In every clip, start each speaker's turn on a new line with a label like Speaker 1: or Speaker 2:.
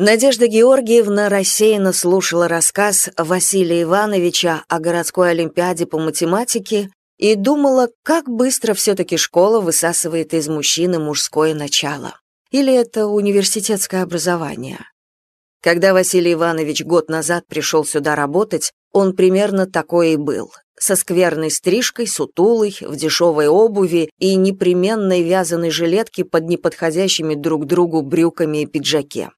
Speaker 1: Надежда Георгиевна рассеянно слушала рассказ Василия Ивановича о городской олимпиаде по математике и думала, как быстро все-таки школа высасывает из мужчины мужское начало. Или это университетское образование. Когда Василий Иванович год назад пришел сюда работать, он примерно такой и был. Со скверной стрижкой, сутулой, в дешевой обуви и непременной вязаной жилетке под неподходящими друг другу брюками и пиджаке.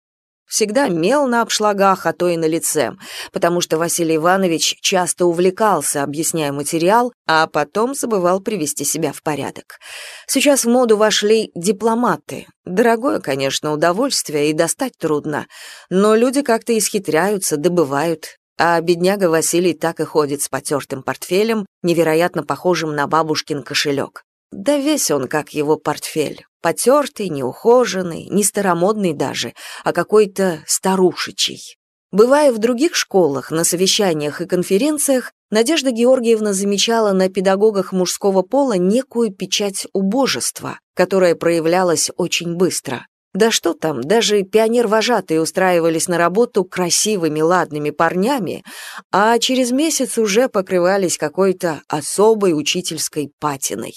Speaker 1: Всегда мел на обшлагах, а то и на лице, потому что Василий Иванович часто увлекался, объясняя материал, а потом забывал привести себя в порядок. Сейчас в моду вошли дипломаты. Дорогое, конечно, удовольствие и достать трудно, но люди как-то исхитряются, добывают, а бедняга Василий так и ходит с потертым портфелем, невероятно похожим на бабушкин кошелек. Да весь он, как его портфель. Потертый, неухоженный, не старомодный даже, а какой-то старушечий. Бывая в других школах, на совещаниях и конференциях, Надежда Георгиевна замечала на педагогах мужского пола некую печать убожества, которая проявлялась очень быстро. Да что там, даже пионер-вожатые устраивались на работу красивыми, ладными парнями, а через месяц уже покрывались какой-то особой учительской патиной.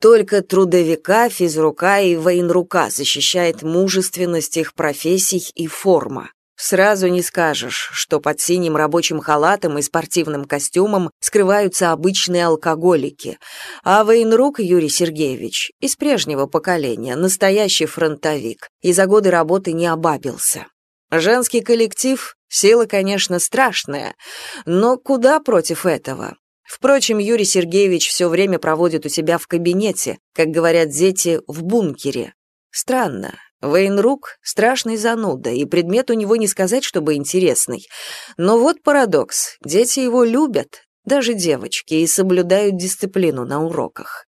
Speaker 1: Только трудовика, физрука и военрука защищает мужественность их профессий и форма. Сразу не скажешь, что под синим рабочим халатом и спортивным костюмом скрываются обычные алкоголики. А военрук Юрий Сергеевич из прежнего поколения, настоящий фронтовик, и за годы работы не обабился. Женский коллектив — сила, конечно, страшная, но куда против этого? Впрочем, Юрий Сергеевич все время проводит у себя в кабинете, как говорят дети, в бункере. Странно. Вейнрук — страшный зануда, и предмет у него не сказать, чтобы интересный. Но вот парадокс. Дети его любят, даже девочки, и соблюдают дисциплину на уроках.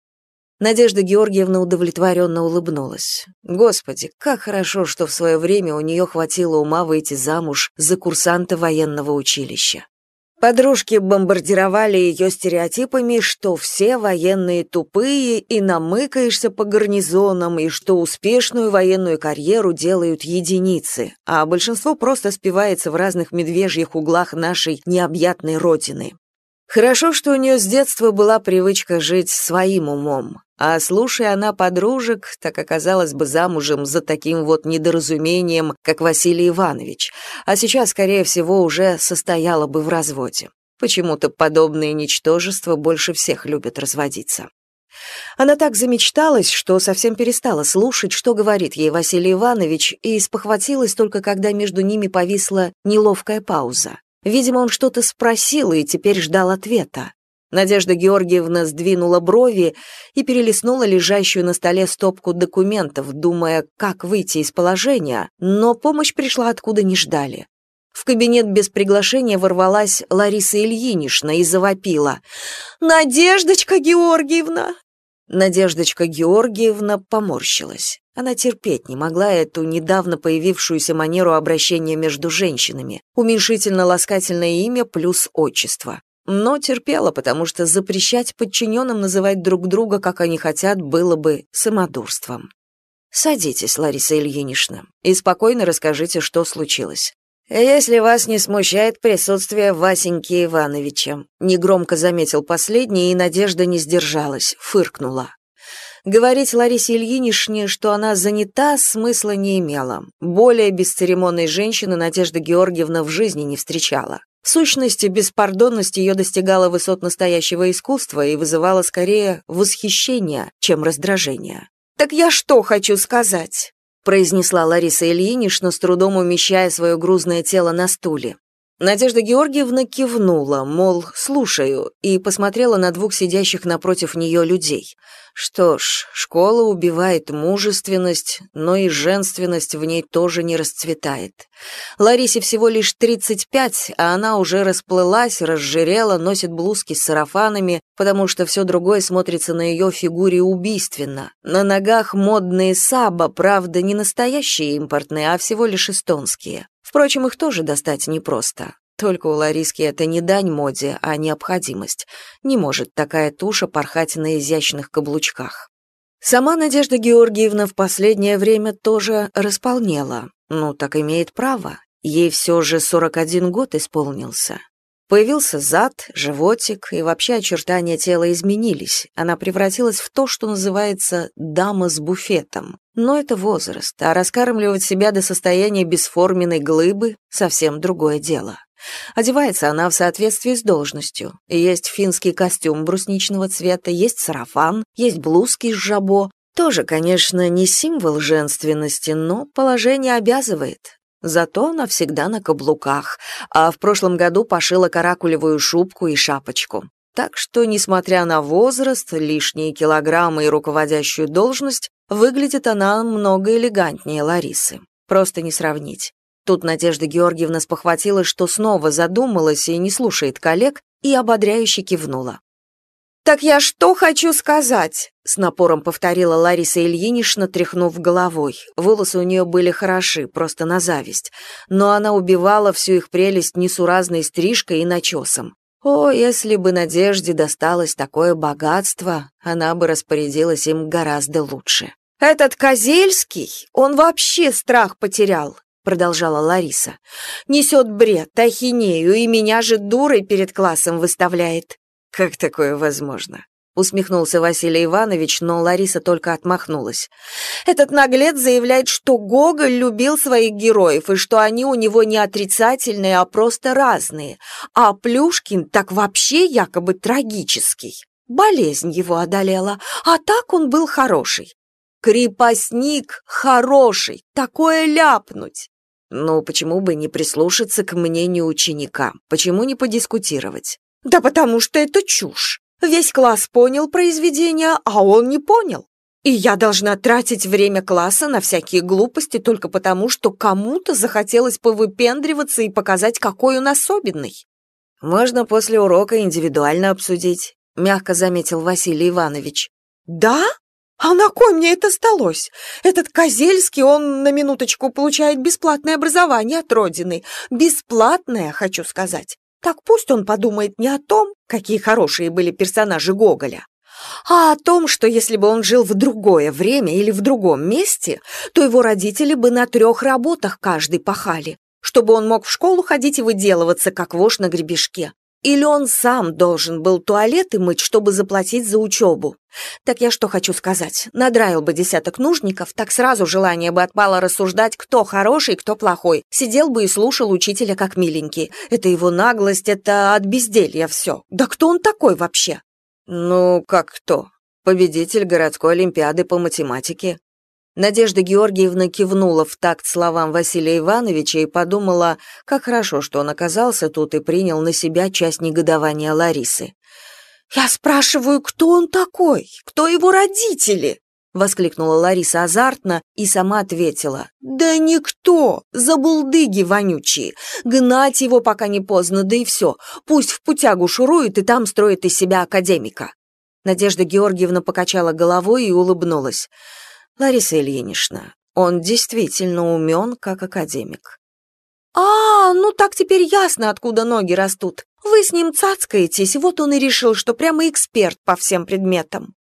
Speaker 1: Надежда Георгиевна удовлетворенно улыбнулась. Господи, как хорошо, что в свое время у нее хватило ума выйти замуж за курсанта военного училища. Подружки бомбардировали ее стереотипами, что все военные тупые и намыкаешься по гарнизонам, и что успешную военную карьеру делают единицы, а большинство просто спивается в разных медвежьих углах нашей необъятной родины. Хорошо, что у нее с детства была привычка жить своим умом, а слушая она подружек, так оказалась бы замужем за таким вот недоразумением, как Василий Иванович, а сейчас, скорее всего, уже состояла бы в разводе. Почему-то подобные ничтожества больше всех любят разводиться. Она так замечталась, что совсем перестала слушать, что говорит ей Василий Иванович, и спохватилась только когда между ними повисла неловкая пауза. Видимо, он что-то спросил и теперь ждал ответа. Надежда Георгиевна сдвинула брови и перелистнула лежащую на столе стопку документов, думая, как выйти из положения, но помощь пришла откуда не ждали. В кабинет без приглашения ворвалась Лариса Ильинична и завопила. «Надеждочка Георгиевна!» Надеждочка Георгиевна поморщилась. Она терпеть не могла эту недавно появившуюся манеру обращения между женщинами, уменьшительно-ласкательное имя плюс отчество но терпела, потому что запрещать подчиненным называть друг друга, как они хотят, было бы самодурством. «Садитесь, Лариса Ильинична, и спокойно расскажите, что случилось. Если вас не смущает присутствие Васеньки Ивановича», негромко заметил последний, и Надежда не сдержалась, фыркнула. Говорить Ларисе Ильиничне, что она занята, смысла не имело. Более бесцеремонной женщины Надежда Георгиевна в жизни не встречала. В сущности, беспардонность ее достигала высот настоящего искусства и вызывала скорее восхищение, чем раздражение. «Так я что хочу сказать?» произнесла Лариса Ильинична, с трудом умещая свое грузное тело на стуле. Надежда Георгиевна кивнула, мол, слушаю, и посмотрела на двух сидящих напротив нее людей. Что ж, школа убивает мужественность, но и женственность в ней тоже не расцветает. Ларисе всего лишь 35, а она уже расплылась, разжирела, носит блузки с сарафанами, потому что все другое смотрится на ее фигуре убийственно. На ногах модные саба, правда, не настоящие импортные, а всего лишь эстонские. Впрочем, их тоже достать непросто. Только у Лариски это не дань моде, а необходимость. Не может такая туша порхать на изящных каблучках. Сама Надежда Георгиевна в последнее время тоже располнела. Ну, так имеет право. Ей все же 41 год исполнился. Появился зад, животик, и вообще очертания тела изменились. Она превратилась в то, что называется «дама с буфетом». Но это возраст, а раскармливать себя до состояния бесформенной глыбы — совсем другое дело. Одевается она в соответствии с должностью. Есть финский костюм брусничного цвета, есть сарафан, есть блузки из жабо. Тоже, конечно, не символ женственности, но положение обязывает. Зато она всегда на каблуках, а в прошлом году пошила каракулевую шубку и шапочку. Так что, несмотря на возраст, лишние килограммы и руководящую должность, выглядит она много элегантнее Ларисы. Просто не сравнить. Тут Надежда Георгиевна спохватилась, что снова задумалась и не слушает коллег, и ободряюще кивнула. «Так я что хочу сказать?» — с напором повторила Лариса Ильинична, тряхнув головой. Волосы у нее были хороши, просто на зависть. Но она убивала всю их прелесть несуразной стрижкой и начесом. О, если бы Надежде досталось такое богатство, она бы распорядилась им гораздо лучше. «Этот Козельский, он вообще страх потерял», — продолжала Лариса. «Несет бред, ахинею, и меня же дурой перед классом выставляет. «Как такое возможно?» Усмехнулся Василий Иванович, но Лариса только отмахнулась. «Этот наглец заявляет, что Гоголь любил своих героев, и что они у него не отрицательные, а просто разные. А Плюшкин так вообще якобы трагический. Болезнь его одолела, а так он был хороший. Крепостник хороший, такое ляпнуть!» «Ну, почему бы не прислушаться к мнению ученика? Почему не подискутировать?» Да потому что это чушь. Весь класс понял произведение, а он не понял. И я должна тратить время класса на всякие глупости только потому, что кому-то захотелось повыпендриваться и показать, какой он особенный. Можно после урока индивидуально обсудить, мягко заметил Василий Иванович. Да? А на кой мне это сталось? Этот Козельский, он на минуточку получает бесплатное образование от Родины. Бесплатное, хочу сказать. Так пусть он подумает не о том, какие хорошие были персонажи Гоголя, а о том, что если бы он жил в другое время или в другом месте, то его родители бы на трех работах каждый пахали, чтобы он мог в школу ходить и выделываться, как вошь на гребешке. Или он сам должен был туалеты мыть, чтобы заплатить за учебу? Так я что хочу сказать, надраил бы десяток нужников, так сразу желание бы отпало рассуждать, кто хороший, кто плохой. Сидел бы и слушал учителя как миленький. Это его наглость, это от безделья все. Да кто он такой вообще? Ну, как кто? Победитель городской олимпиады по математике. Надежда Георгиевна кивнула в такт словам Василия Ивановича и подумала, как хорошо, что он оказался тут и принял на себя часть негодования Ларисы. «Я спрашиваю, кто он такой? Кто его родители?» — воскликнула Лариса азартно и сама ответила. «Да никто! Забулдыги вонючие! Гнать его пока не поздно, да и все. Пусть в путягу шурует и там строит из себя академика». Надежда Георгиевна покачала головой и улыбнулась. Лариса Ильинична, он действительно умен, как академик. «А, ну так теперь ясно, откуда ноги растут. Вы с ним цацкаетесь, вот он и решил, что прямо эксперт по всем предметам».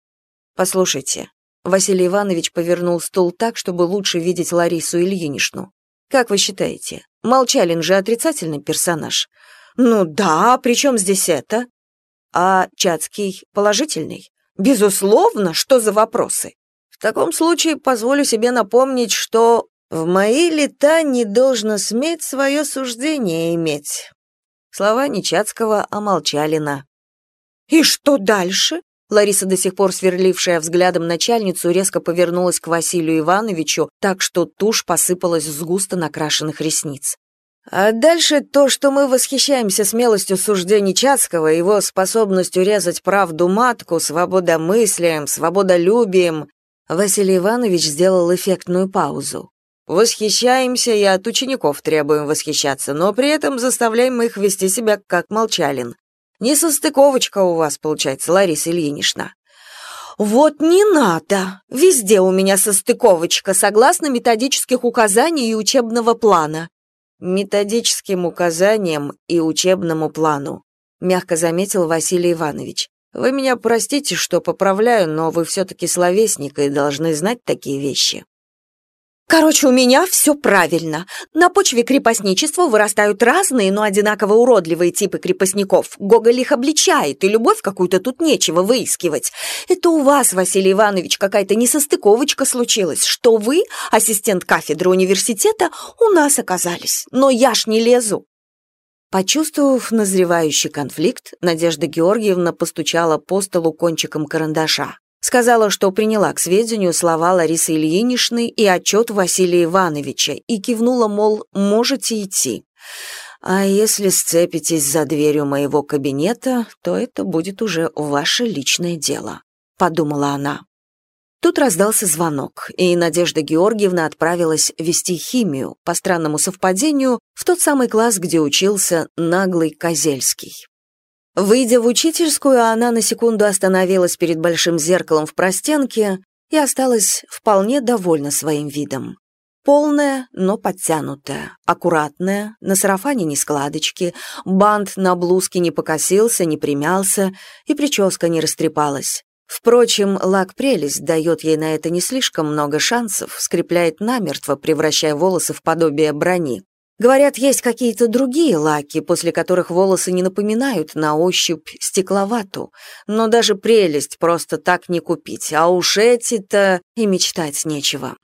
Speaker 1: «Послушайте», — Василий Иванович повернул стул так, чтобы лучше видеть Ларису Ильиничну. «Как вы считаете, Молчалин же отрицательный персонаж?» «Ну да, при чем здесь это?» «А Чацкий положительный?» «Безусловно, что за вопросы?» В таком случае позволю себе напомнить, что в мои лета не должно сметь свое суждение иметь. Слова не Чацкого, а Молчалина. «И что дальше?» Лариса, до сих пор сверлившая взглядом начальницу, резко повернулась к Василию Ивановичу, так что тушь посыпалась с густо накрашенных ресниц. А дальше то, что мы восхищаемся смелостью суждений Чацкого, его способностью резать правду матку, свободомыслием, свободолюбием, Василий Иванович сделал эффектную паузу. Восхищаемся и от учеников требуем восхищаться, но при этом заставляем их вести себя как молчалин. Не состыковочка у вас получается, Лариса Ильинична. Вот не надо. Везде у меня состыковочка, согласно методических указаний и учебного плана. Методическим указаниям и учебному плану, мягко заметил Василий Иванович. Вы меня простите, что поправляю, но вы все-таки словесник и должны знать такие вещи.
Speaker 2: Короче, у меня все правильно. На почве крепостничества вырастают разные, но одинаково уродливые типы крепостников. Гоголь их обличает, и любовь какую-то тут нечего выискивать. Это у вас, Василий Иванович, какая-то несостыковочка случилась, что вы, ассистент кафедры университета, у нас оказались. Но я ж не лезу.
Speaker 1: Почувствовав назревающий конфликт, Надежда Георгиевна постучала по столу кончиком карандаша. Сказала, что приняла к сведению слова Ларисы Ильиничны и отчет Василия Ивановича и кивнула, мол, можете идти. А если сцепитесь за дверью моего кабинета, то это будет уже ваше личное дело, подумала она. Тут раздался звонок, и Надежда Георгиевна отправилась вести химию, по странному совпадению, в тот самый класс, где учился наглый Козельский. Выйдя в учительскую, она на секунду остановилась перед большим зеркалом в простенке и осталась вполне довольна своим видом. Полная, но подтянутая, аккуратная, на сарафане не складочки, бант на блузке не покосился, не примялся, и прическа не растрепалась. Впрочем, лак прелесть дает ей на это не слишком много шансов, скрепляет намертво, превращая волосы в подобие брони. Говорят, есть какие-то другие лаки, после которых волосы не напоминают на ощупь стекловату, но даже прелесть просто так не купить, а уж эти-то и мечтать нечего.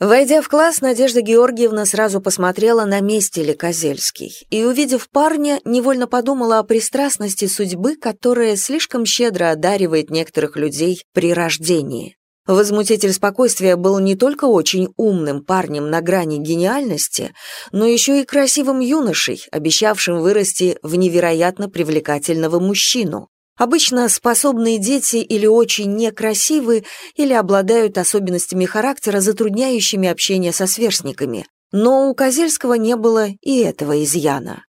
Speaker 1: Войдя в класс, Надежда Георгиевна сразу посмотрела, на месте ли Козельский, и, увидев парня, невольно подумала о пристрастности судьбы, которая слишком щедро одаривает некоторых людей при рождении. Возмутитель спокойствия был не только очень умным парнем на грани гениальности, но еще и красивым юношей, обещавшим вырасти в невероятно привлекательного мужчину. Обычно способные дети или очень некрасивы, или обладают особенностями характера, затрудняющими общение со сверстниками. Но у Козельского не было и этого изъяна.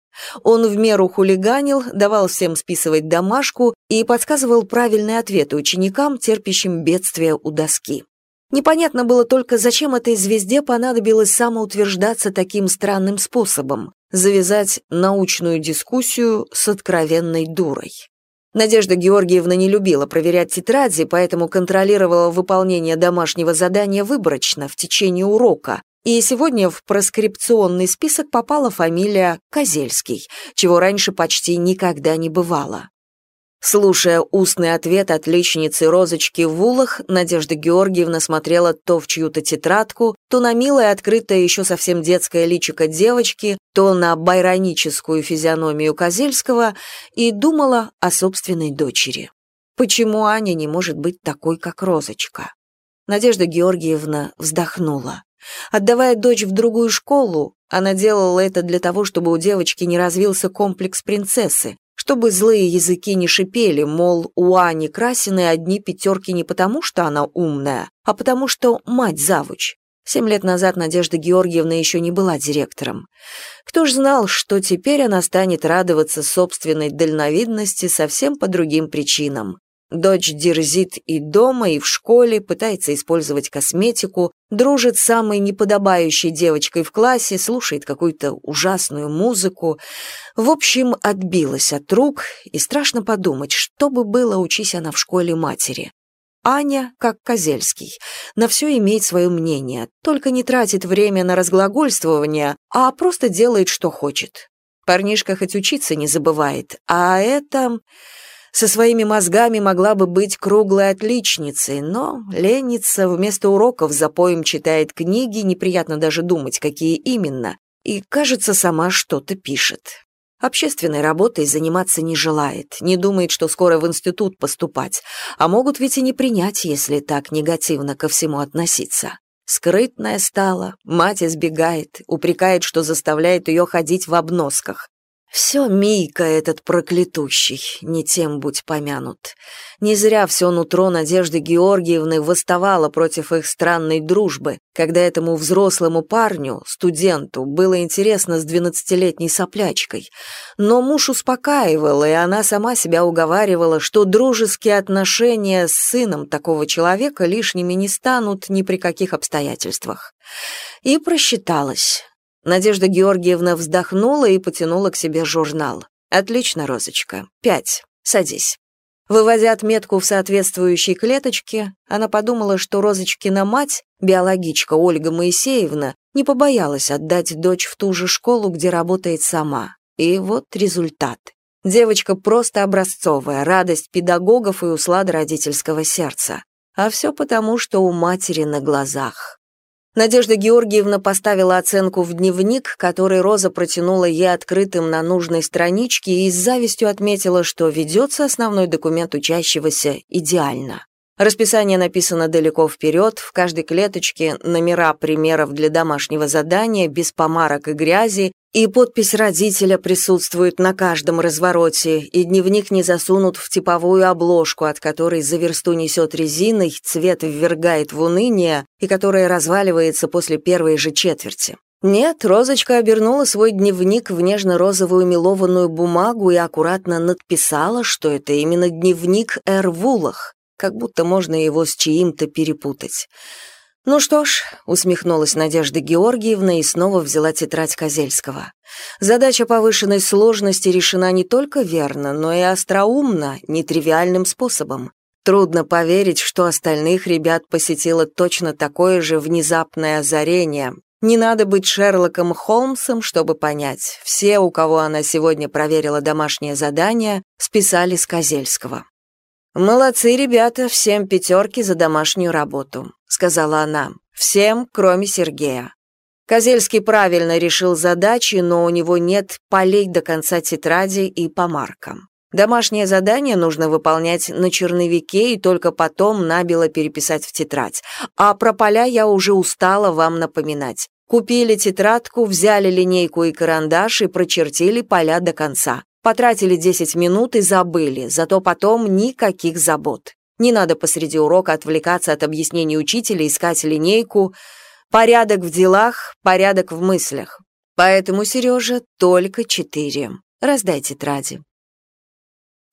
Speaker 1: Он в меру хулиганил, давал всем списывать домашку и подсказывал правильные ответы ученикам, терпящим бедствия у доски. Непонятно было только, зачем этой звезде понадобилось самоутверждаться таким странным способом – завязать научную дискуссию с откровенной дурой. Надежда Георгиевна не любила проверять тетради, поэтому контролировала выполнение домашнего задания выборочно в течение урока, и сегодня в проскрипционный список попала фамилия Козельский, чего раньше почти никогда не бывало. Слушая устный ответ отличницы Розочки в улах, Надежда Георгиевна смотрела то в чью-то тетрадку, то на милое открытое еще совсем детское личико девочки, то на байроническую физиономию Козельского и думала о собственной дочери. Почему Аня не может быть такой, как Розочка? Надежда Георгиевна вздохнула. Отдавая дочь в другую школу, она делала это для того, чтобы у девочки не развился комплекс принцессы, чтобы злые языки не шипели, мол, у Ани Красиной одни пятерки не потому, что она умная, а потому что мать завуч. Семь лет назад Надежда Георгиевна еще не была директором. Кто ж знал, что теперь она станет радоваться собственной дальновидности совсем по другим причинам. Дочь дерзит и дома, и в школе, пытается использовать косметику, дружит с самой неподобающей девочкой в классе, слушает какую-то ужасную музыку. В общем, отбилась от рук, и страшно подумать, что бы было, учись она в школе матери. Аня, как Козельский, на все имеет свое мнение, только не тратит время на разглагольствование, а просто делает, что хочет. Парнишка хоть учиться не забывает, а это со своими мозгами могла бы быть круглой отличницей, но ленится, вместо уроков за поем читает книги, неприятно даже думать, какие именно, и, кажется, сама что-то пишет. Общественной работой заниматься не желает, не думает, что скоро в институт поступать, а могут ведь и не принять, если так негативно ко всему относиться. Скрытная стала, мать избегает, упрекает, что заставляет ее ходить в обносках. Все Мийка этот проклятущий, не тем будь помянут. Не зря все нутро Надежды Георгиевны восставало против их странной дружбы, когда этому взрослому парню, студенту, было интересно с двенадцатилетней соплячкой. Но муж успокаивал, и она сама себя уговаривала, что дружеские отношения с сыном такого человека лишними не станут ни при каких обстоятельствах. И просчиталась. Надежда Георгиевна вздохнула и потянула к себе журнал. «Отлично, Розочка. Пять. Садись». Выводя отметку в соответствующей клеточке, она подумала, что Розочкина мать, биологичка Ольга Моисеевна, не побоялась отдать дочь в ту же школу, где работает сама. И вот результат. Девочка просто образцовая, радость педагогов и услада родительского сердца. А все потому, что у матери на глазах. Надежда Георгиевна поставила оценку в дневник, который Роза протянула ей открытым на нужной страничке и с завистью отметила, что ведется основной документ учащегося идеально. Расписание написано далеко вперед, в каждой клеточке номера примеров для домашнего задания, без помарок и грязи, и подпись родителя присутствует на каждом развороте, и дневник не засунут в типовую обложку, от которой за версту несет резиной, цвет ввергает в уныние, и которая разваливается после первой же четверти. Нет, Розочка обернула свой дневник в нежно-розовую мелованную бумагу и аккуратно надписала, что это именно дневник Эр Вулах, как будто можно его с чьим-то перепутать. «Ну что ж», — усмехнулась Надежда Георгиевна и снова взяла тетрадь Козельского. «Задача повышенной сложности решена не только верно, но и остроумно, нетривиальным способом. Трудно поверить, что остальных ребят посетило точно такое же внезапное озарение. Не надо быть Шерлоком Холмсом, чтобы понять. Все, у кого она сегодня проверила домашнее задание, списали с Козельского. «Молодцы, ребята, всем пятерки за домашнюю работу», — сказала она. «Всем, кроме Сергея». Козельский правильно решил задачи, но у него нет полей до конца тетради и по маркам. Домашнее задание нужно выполнять на черновике и только потом набело переписать в тетрадь. А про поля я уже устала вам напоминать. Купили тетрадку, взяли линейку и карандаш и прочертили поля до конца. Потратили 10 минут и забыли, зато потом никаких забот. Не надо посреди урока отвлекаться от объяснений учителя, искать линейку. Порядок в делах, порядок в мыслях. Поэтому, Сережа, только четыре. Раздай тетради.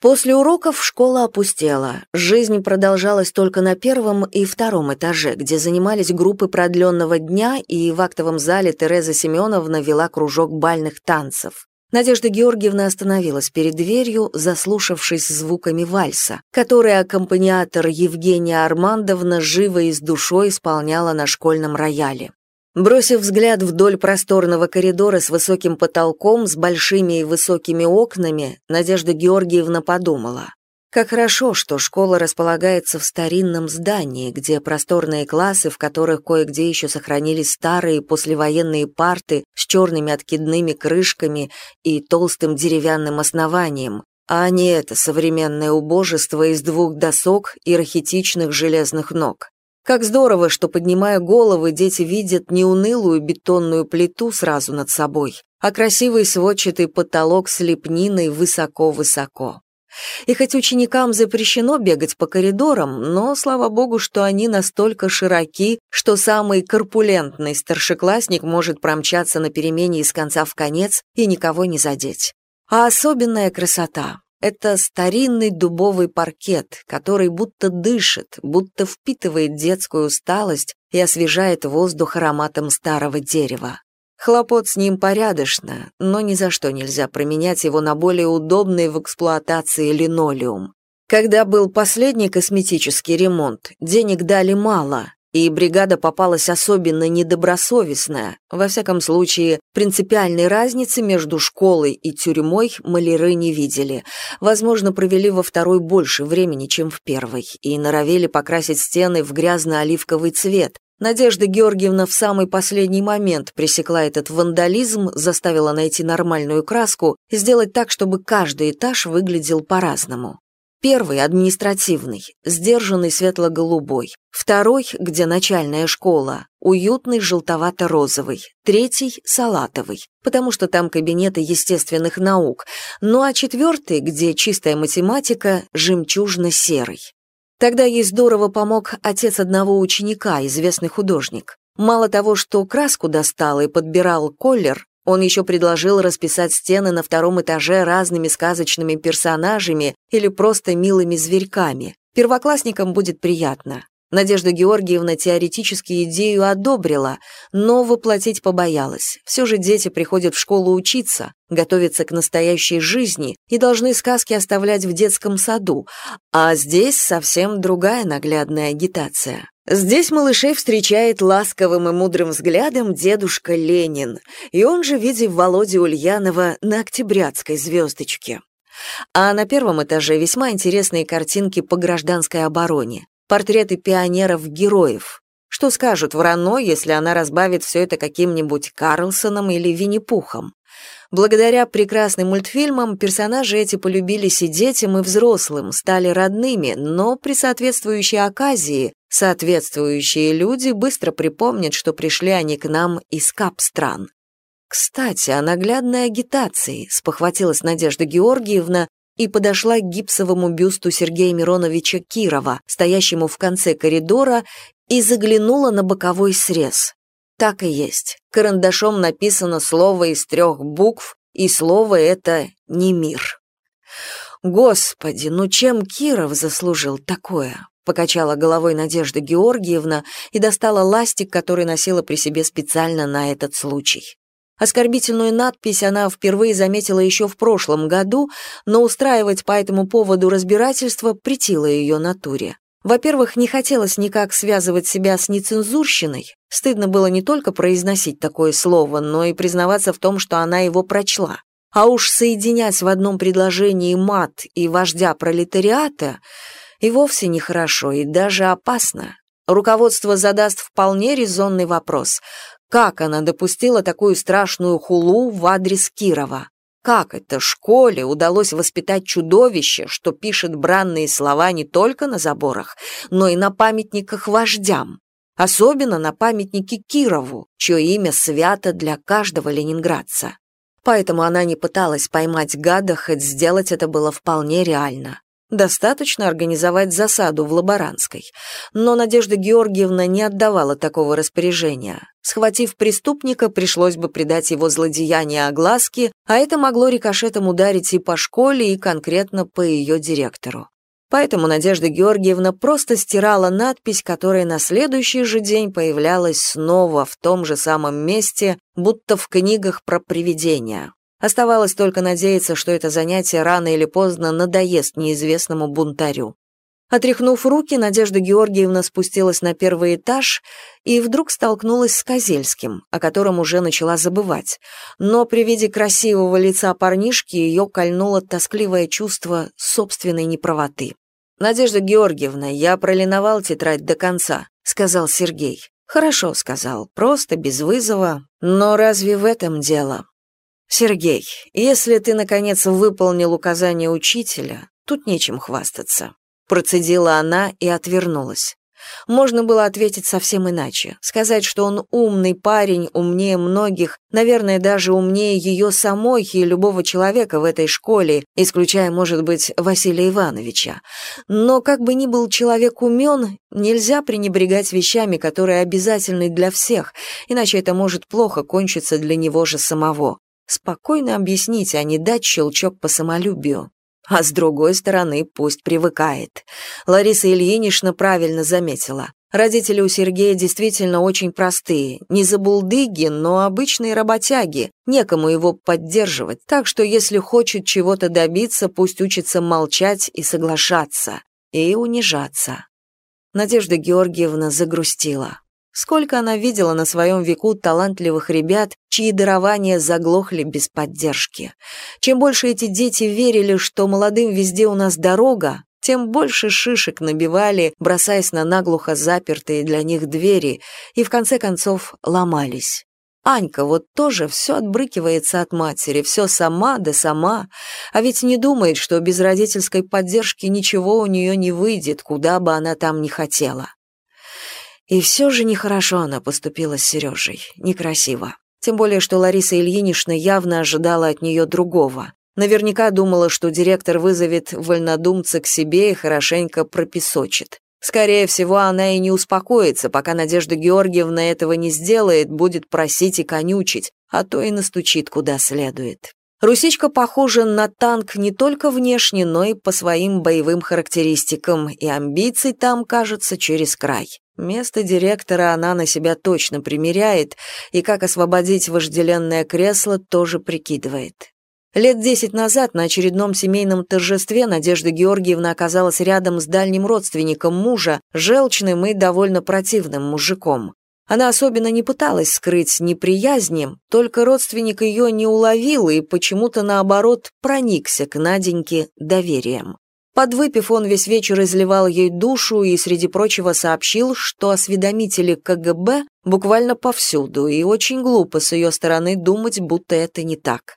Speaker 1: После уроков школа опустела. Жизнь продолжалась только на первом и втором этаже, где занимались группы продленного дня, и в актовом зале Тереза Семеновна вела кружок бальных танцев. Надежда Георгиевна остановилась перед дверью, заслушавшись звуками вальса, который аккомпаниатор Евгения Армандовна живо и с душой исполняла на школьном рояле. Бросив взгляд вдоль просторного коридора с высоким потолком, с большими и высокими окнами, Надежда Георгиевна подумала. Как хорошо, что школа располагается в старинном здании, где просторные классы, в которых кое-где еще сохранились старые послевоенные парты с черными откидными крышками и толстым деревянным основанием, а не это современное убожество из двух досок и рахитичных железных ног. Как здорово, что, поднимая головы, дети видят не унылую бетонную плиту сразу над собой, а красивый сводчатый потолок с лепниной высоко-высоко. И хоть ученикам запрещено бегать по коридорам, но, слава богу, что они настолько широки, что самый корпулентный старшеклассник может промчаться на перемене из конца в конец и никого не задеть. А особенная красота — это старинный дубовый паркет, который будто дышит, будто впитывает детскую усталость и освежает воздух ароматом старого дерева. Хлопот с ним порядочно, но ни за что нельзя променять его на более удобный в эксплуатации линолеум. Когда был последний косметический ремонт, денег дали мало, и бригада попалась особенно недобросовестная. Во всяком случае, принципиальной разницы между школой и тюрьмой маляры не видели. Возможно, провели во второй больше времени, чем в первой, и норовели покрасить стены в грязно-оливковый цвет, Надежда Георгиевна в самый последний момент пресекла этот вандализм, заставила найти нормальную краску и сделать так, чтобы каждый этаж выглядел по-разному. Первый — административный, сдержанный светло-голубой. Второй, где начальная школа, уютный желтовато-розовый. Третий — салатовый, потому что там кабинеты естественных наук. Ну а четвертый, где чистая математика, жемчужно-серый. Тогда ей здорово помог отец одного ученика, известный художник. Мало того, что краску достал и подбирал колер, он еще предложил расписать стены на втором этаже разными сказочными персонажами или просто милыми зверьками. Первоклассникам будет приятно. Надежда Георгиевна теоретически идею одобрила, но воплотить побоялась. Все же дети приходят в школу учиться, готовиться к настоящей жизни и должны сказки оставлять в детском саду, а здесь совсем другая наглядная агитация. Здесь малышей встречает ласковым и мудрым взглядом дедушка Ленин, и он же видит Володи Ульянова на октябрятской звездочке. А на первом этаже весьма интересные картинки по гражданской обороне портреты пионеров-героев. Что скажут в Рано, если она разбавит все это каким-нибудь Карлсоном или Винни-Пухом? Благодаря прекрасным мультфильмам персонажи эти полюбились и детям, и взрослым, стали родными, но при соответствующей оказии соответствующие люди быстро припомнят, что пришли они к нам из кап-стран. Кстати, о наглядной агитации, спохватилась Надежда Георгиевна, и подошла к гипсовому бюсту Сергея Мироновича Кирова, стоящему в конце коридора, и заглянула на боковой срез. Так и есть. Карандашом написано слово из трех букв, и слово это «не мир». «Господи, ну чем Киров заслужил такое?» покачала головой Надежда Георгиевна и достала ластик, который носила при себе специально на этот случай. Оскорбительную надпись она впервые заметила еще в прошлом году, но устраивать по этому поводу разбирательство претило ее натуре. Во-первых, не хотелось никак связывать себя с нецензурщиной. Стыдно было не только произносить такое слово, но и признаваться в том, что она его прочла. А уж соединять в одном предложении мат и вождя пролетариата и вовсе нехорошо, и даже опасно. Руководство задаст вполне резонный вопрос – как она допустила такую страшную хулу в адрес Кирова? Как это школе удалось воспитать чудовище, что пишет бранные слова не только на заборах, но и на памятниках вождям? Особенно на памятнике Кирову, чье имя свято для каждого ленинградца. Поэтому она не пыталась поймать гада, хоть сделать это было вполне реально. Достаточно организовать засаду в Лаборанской. Но Надежда Георгиевна не отдавала такого распоряжения. Схватив преступника, пришлось бы придать его злодеяние огласке, а это могло рикошетом ударить и по школе, и конкретно по ее директору. Поэтому Надежда Георгиевна просто стирала надпись, которая на следующий же день появлялась снова в том же самом месте, будто в книгах про привидения. Оставалось только надеяться, что это занятие рано или поздно надоест неизвестному бунтарю. Отряхнув руки, Надежда Георгиевна спустилась на первый этаж и вдруг столкнулась с Козельским, о котором уже начала забывать. Но при виде красивого лица парнишки ее кольнуло тоскливое чувство собственной неправоты. «Надежда Георгиевна, я пролиновал тетрадь до конца», — сказал Сергей. «Хорошо», — сказал, — «просто, без вызова. Но разве в этом дело? «Сергей, если ты, наконец, выполнил указание учителя, тут нечем хвастаться», процедила она и отвернулась. Можно было ответить совсем иначе, сказать, что он умный парень, умнее многих, наверное, даже умнее ее самой и любого человека в этой школе, исключая, может быть, Василия Ивановича. Но как бы ни был человек умен, нельзя пренебрегать вещами, которые обязательны для всех, иначе это может плохо кончиться для него же самого. Спокойно объяснить, а не дать щелчок по самолюбию. А с другой стороны, пусть привыкает. Лариса Ильинична правильно заметила. Родители у Сергея действительно очень простые, не забулдыги, но обычные работяги, некому его поддерживать, так что если хочет чего-то добиться, пусть учится молчать и соглашаться, и унижаться. Надежда Георгиевна загрустила. Сколько она видела на своем веку талантливых ребят, чьи дарования заглохли без поддержки. Чем больше эти дети верили, что молодым везде у нас дорога, тем больше шишек набивали, бросаясь на наглухо запертые для них двери, и в конце концов ломались. Анька вот тоже все отбрыкивается от матери, все сама да сама, а ведь не думает, что без родительской поддержки ничего у нее не выйдет, куда бы она там ни хотела. И все же нехорошо она поступила с Сережей, некрасиво. Тем более, что Лариса Ильинична явно ожидала от нее другого. Наверняка думала, что директор вызовет вольнодумца к себе и хорошенько пропесочит. Скорее всего, она и не успокоится, пока Надежда Георгиевна этого не сделает, будет просить и конючить, а то и настучит куда следует. Русичка похожа на танк не только внешне, но и по своим боевым характеристикам, и амбиций там, кажется, через край. Место директора она на себя точно примеряет, и как освободить вожделенное кресло тоже прикидывает. Лет десять назад на очередном семейном торжестве Надежда Георгиевна оказалась рядом с дальним родственником мужа, желчным и довольно противным мужиком. Она особенно не пыталась скрыть неприязни, только родственник ее не уловил и почему-то, наоборот, проникся к Наденьке доверием. Подвыпив, он весь вечер изливал ей душу и, среди прочего, сообщил, что осведомители КГБ буквально повсюду, и очень глупо с ее стороны думать, будто это не так.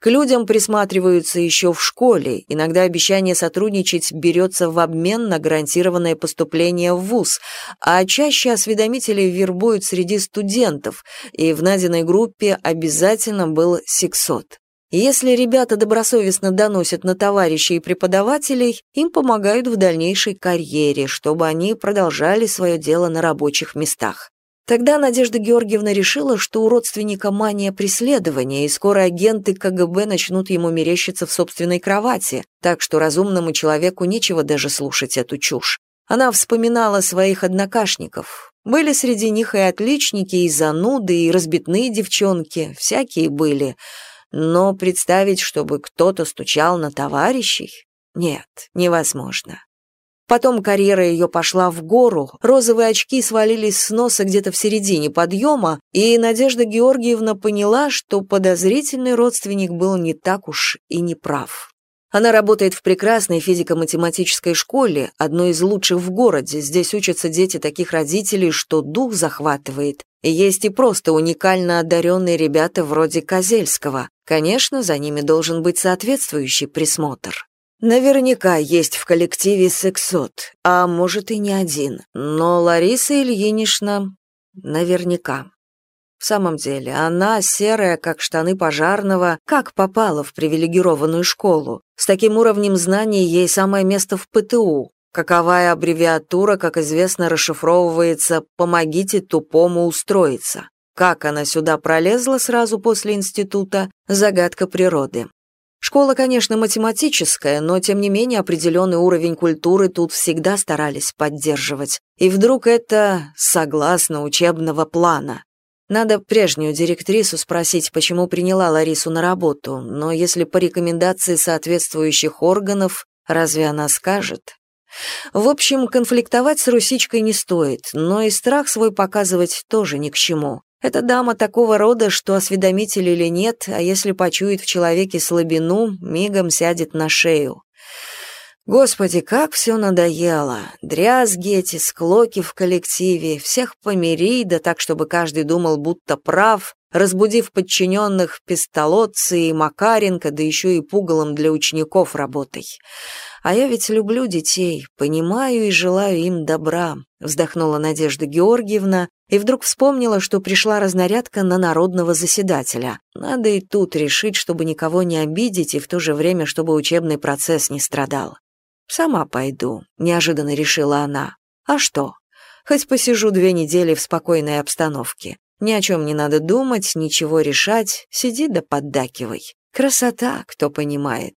Speaker 1: К людям присматриваются еще в школе, иногда обещание сотрудничать берется в обмен на гарантированное поступление в ВУЗ, а чаще осведомители вербуют среди студентов, и в Надиной группе обязательно был сексот. Если ребята добросовестно доносят на товарищей и преподавателей, им помогают в дальнейшей карьере, чтобы они продолжали свое дело на рабочих местах. Тогда Надежда Георгиевна решила, что у родственника мания преследования, и скоро агенты КГБ начнут ему мерещиться в собственной кровати, так что разумному человеку нечего даже слушать эту чушь. Она вспоминала своих однокашников. Были среди них и отличники, и зануды, и разбитные девчонки, всякие были — но представить, чтобы кто-то стучал на товарищей? Нет, невозможно. Потом карьера ее пошла в гору, розовые очки свалились с носа где-то в середине подъема, и Надежда Георгиевна поняла, что подозрительный родственник был не так уж и не прав. Она работает в прекрасной физико-математической школе, одной из лучших в городе. Здесь учатся дети таких родителей, что дух захватывает. Есть и просто уникально одаренные ребята вроде Козельского. Конечно, за ними должен быть соответствующий присмотр. Наверняка есть в коллективе сексот, а может и не один. Но Лариса Ильинична наверняка. В самом деле, она, серая, как штаны пожарного, как попала в привилегированную школу. С таким уровнем знаний ей самое место в ПТУ. Каковая аббревиатура, как известно, расшифровывается «помогите тупому устроиться». Как она сюда пролезла сразу после института – загадка природы. Школа, конечно, математическая, но тем не менее определенный уровень культуры тут всегда старались поддерживать. И вдруг это согласно учебного плана. Надо прежнюю директрису спросить, почему приняла Ларису на работу, но если по рекомендации соответствующих органов, разве она скажет? В общем, конфликтовать с Русичкой не стоит, но и страх свой показывать тоже ни к чему. Эта дама такого рода, что осведомитель или нет, а если почует в человеке слабину, мигом сядет на шею. Господи, как все надоело. Дрязги эти, склоки в коллективе, всех помири, да так, чтобы каждый думал, будто прав, разбудив подчиненных Пестолотцы и Макаренко, да еще и пугалом для учеников работой. А я ведь люблю детей, понимаю и желаю им добра, вздохнула Надежда Георгиевна и вдруг вспомнила, что пришла разнарядка на народного заседателя. Надо и тут решить, чтобы никого не обидеть и в то же время, чтобы учебный процесс не страдал. «Сама пойду», — неожиданно решила она. «А что? Хоть посижу две недели в спокойной обстановке. Ни о чем не надо думать, ничего решать, сиди да поддакивай. Красота, кто понимает.